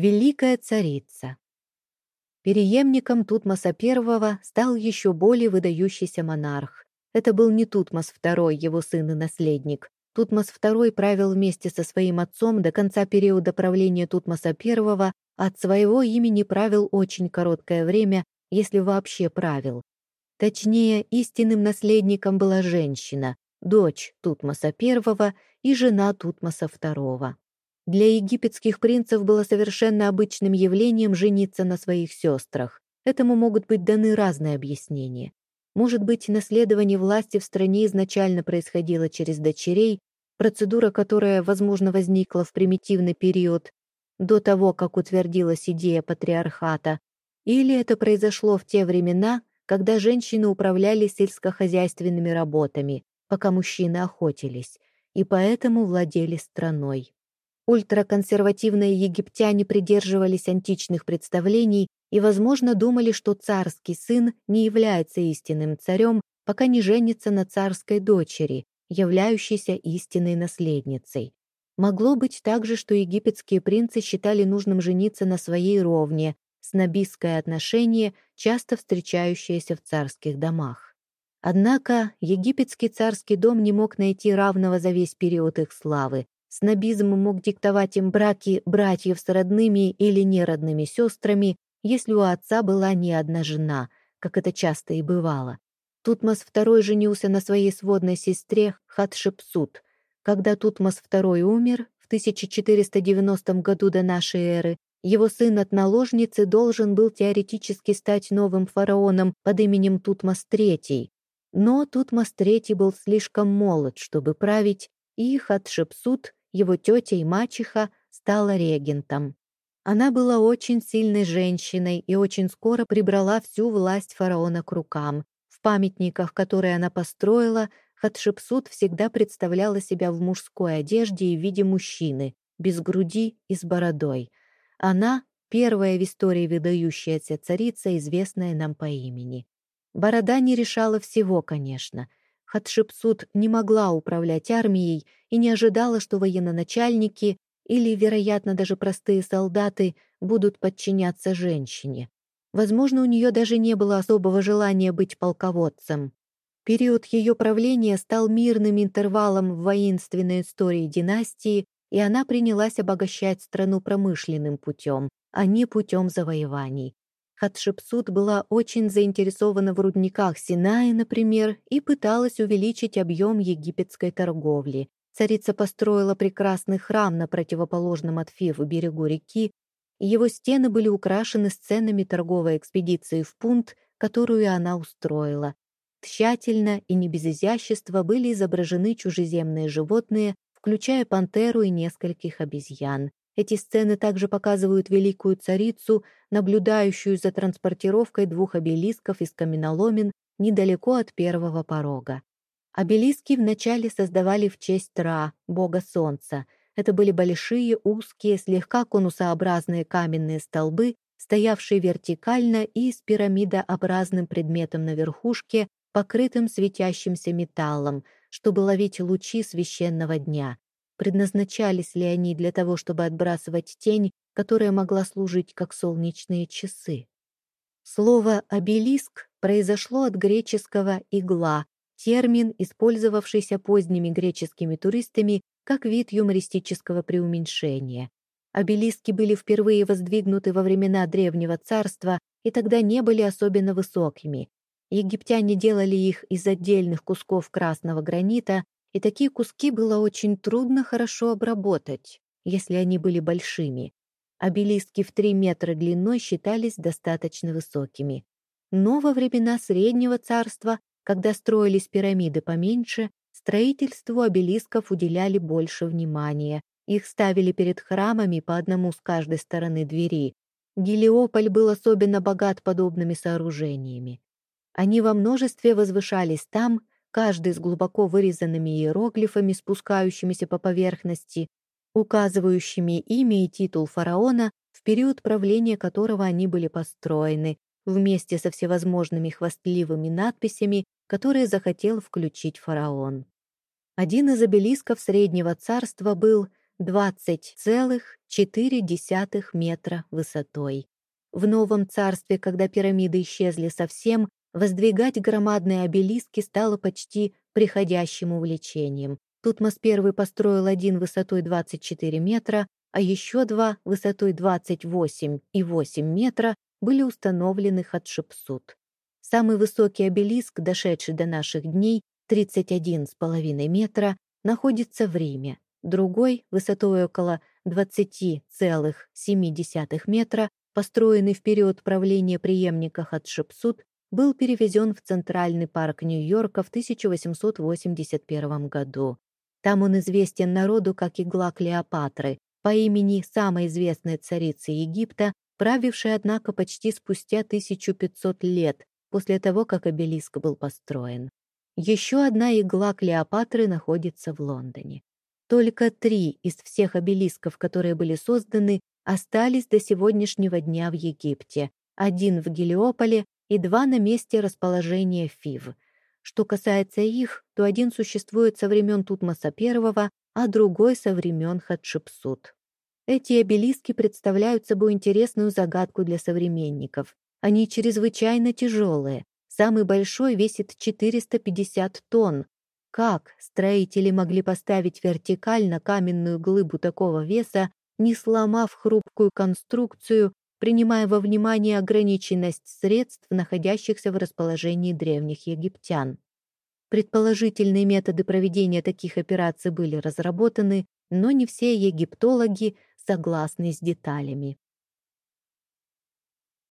Великая царица. Переемником Тутмоса I стал еще более выдающийся монарх. Это был не Тутмос II, его сын и наследник. Тутмос II правил вместе со своим отцом до конца периода правления Тутмоса I, от своего имени правил очень короткое время, если вообще правил. Точнее, истинным наследником была женщина, дочь Тутмоса I и жена Тутмоса II. Для египетских принцев было совершенно обычным явлением жениться на своих сестрах. Этому могут быть даны разные объяснения. Может быть, наследование власти в стране изначально происходило через дочерей, процедура, которая, возможно, возникла в примитивный период до того, как утвердилась идея патриархата, или это произошло в те времена, когда женщины управляли сельскохозяйственными работами, пока мужчины охотились, и поэтому владели страной. Ультраконсервативные египтяне придерживались античных представлений и, возможно, думали, что царский сын не является истинным царем, пока не женится на царской дочери, являющейся истинной наследницей. Могло быть также, что египетские принцы считали нужным жениться на своей ровне, снобистское отношение, часто встречающееся в царских домах. Однако египетский царский дом не мог найти равного за весь период их славы, Снобизм мог диктовать им браки братьев с родными или неродными сестрами, если у отца была не одна жена, как это часто и бывало. Тутмос II женился на своей сводной сестре Хатшепсут. Когда Тутмос II умер в 1490 году до нашей эры, его сын от наложницы должен был теоретически стать новым фараоном под именем Тутмос III. Но Тутмос III был слишком молод, чтобы править, и Хатшепсут его тетя и мачеха, стала регентом. Она была очень сильной женщиной и очень скоро прибрала всю власть фараона к рукам. В памятниках, которые она построила, Хатшепсут всегда представляла себя в мужской одежде и в виде мужчины, без груди и с бородой. Она — первая в истории выдающаяся царица, известная нам по имени. Борода не решала всего, конечно. Хатшепсут не могла управлять армией и не ожидала, что военноначальники или, вероятно, даже простые солдаты будут подчиняться женщине. Возможно, у нее даже не было особого желания быть полководцем. Период ее правления стал мирным интервалом в воинственной истории династии, и она принялась обогащать страну промышленным путем, а не путем завоеваний. Хатшепсут была очень заинтересована в рудниках Синая, например, и пыталась увеличить объем египетской торговли. Царица построила прекрасный храм на противоположном от Фив берегу реки, его стены были украшены сценами торговой экспедиции в Пунт, которую она устроила. Тщательно и не без изящества были изображены чужеземные животные, включая пантеру и нескольких обезьян. Эти сцены также показывают великую царицу, наблюдающую за транспортировкой двух обелисков из каменоломен недалеко от первого порога. Обелиски вначале создавали в честь Ра, бога солнца. Это были большие, узкие, слегка конусообразные каменные столбы, стоявшие вертикально и с пирамидообразным предметом на верхушке, покрытым светящимся металлом, чтобы ловить лучи священного дня. Предназначались ли они для того, чтобы отбрасывать тень, которая могла служить как солнечные часы? Слово «обелиск» произошло от греческого «игла», термин, использовавшийся поздними греческими туристами как вид юмористического преуменьшения. Обелиски были впервые воздвигнуты во времена Древнего Царства и тогда не были особенно высокими. Египтяне делали их из отдельных кусков красного гранита, и такие куски было очень трудно хорошо обработать, если они были большими. Обелиски в 3 метра длиной считались достаточно высокими. Но во времена Среднего царства, когда строились пирамиды поменьше, строительству обелисков уделяли больше внимания. Их ставили перед храмами по одному с каждой стороны двери. Гелиополь был особенно богат подобными сооружениями. Они во множестве возвышались там, каждый с глубоко вырезанными иероглифами, спускающимися по поверхности, указывающими имя и титул фараона, в период правления которого они были построены, вместе со всевозможными хвастливыми надписями, которые захотел включить фараон. Один из обелисков Среднего царства был 20,4 метра высотой. В новом царстве, когда пирамиды исчезли совсем, воздвигать громадные обелиски стало почти приходящим увлечением. Тутмос I построил один высотой 24 метра, а еще два высотой 28,8 метра были установлены Хатшепсут. Самый высокий обелиск, дошедший до наших дней, 31,5 метра, находится в Риме. Другой, высотой около 20,7 метра, построенный в период правления преемника Хатшепсут, был перевезен в Центральный парк Нью-Йорка в 1881 году. Там он известен народу как игла Клеопатры, по имени самой известной царицы Египта, правившей, однако, почти спустя 1500 лет после того, как обелиск был построен. Еще одна игла Клеопатры находится в Лондоне. Только три из всех обелисков, которые были созданы, остались до сегодняшнего дня в Египте. Один в Гелиополе и два на месте расположения Фив. Что касается их, то один существует со времен Тутмоса I, а другой со времен Хатшепсут. Эти обелиски представляют собой интересную загадку для современников. Они чрезвычайно тяжелые. Самый большой весит 450 тонн. Как строители могли поставить вертикально каменную глыбу такого веса, не сломав хрупкую конструкцию, принимая во внимание ограниченность средств, находящихся в расположении древних египтян? Предположительные методы проведения таких операций были разработаны, но не все египтологи согласны с деталями.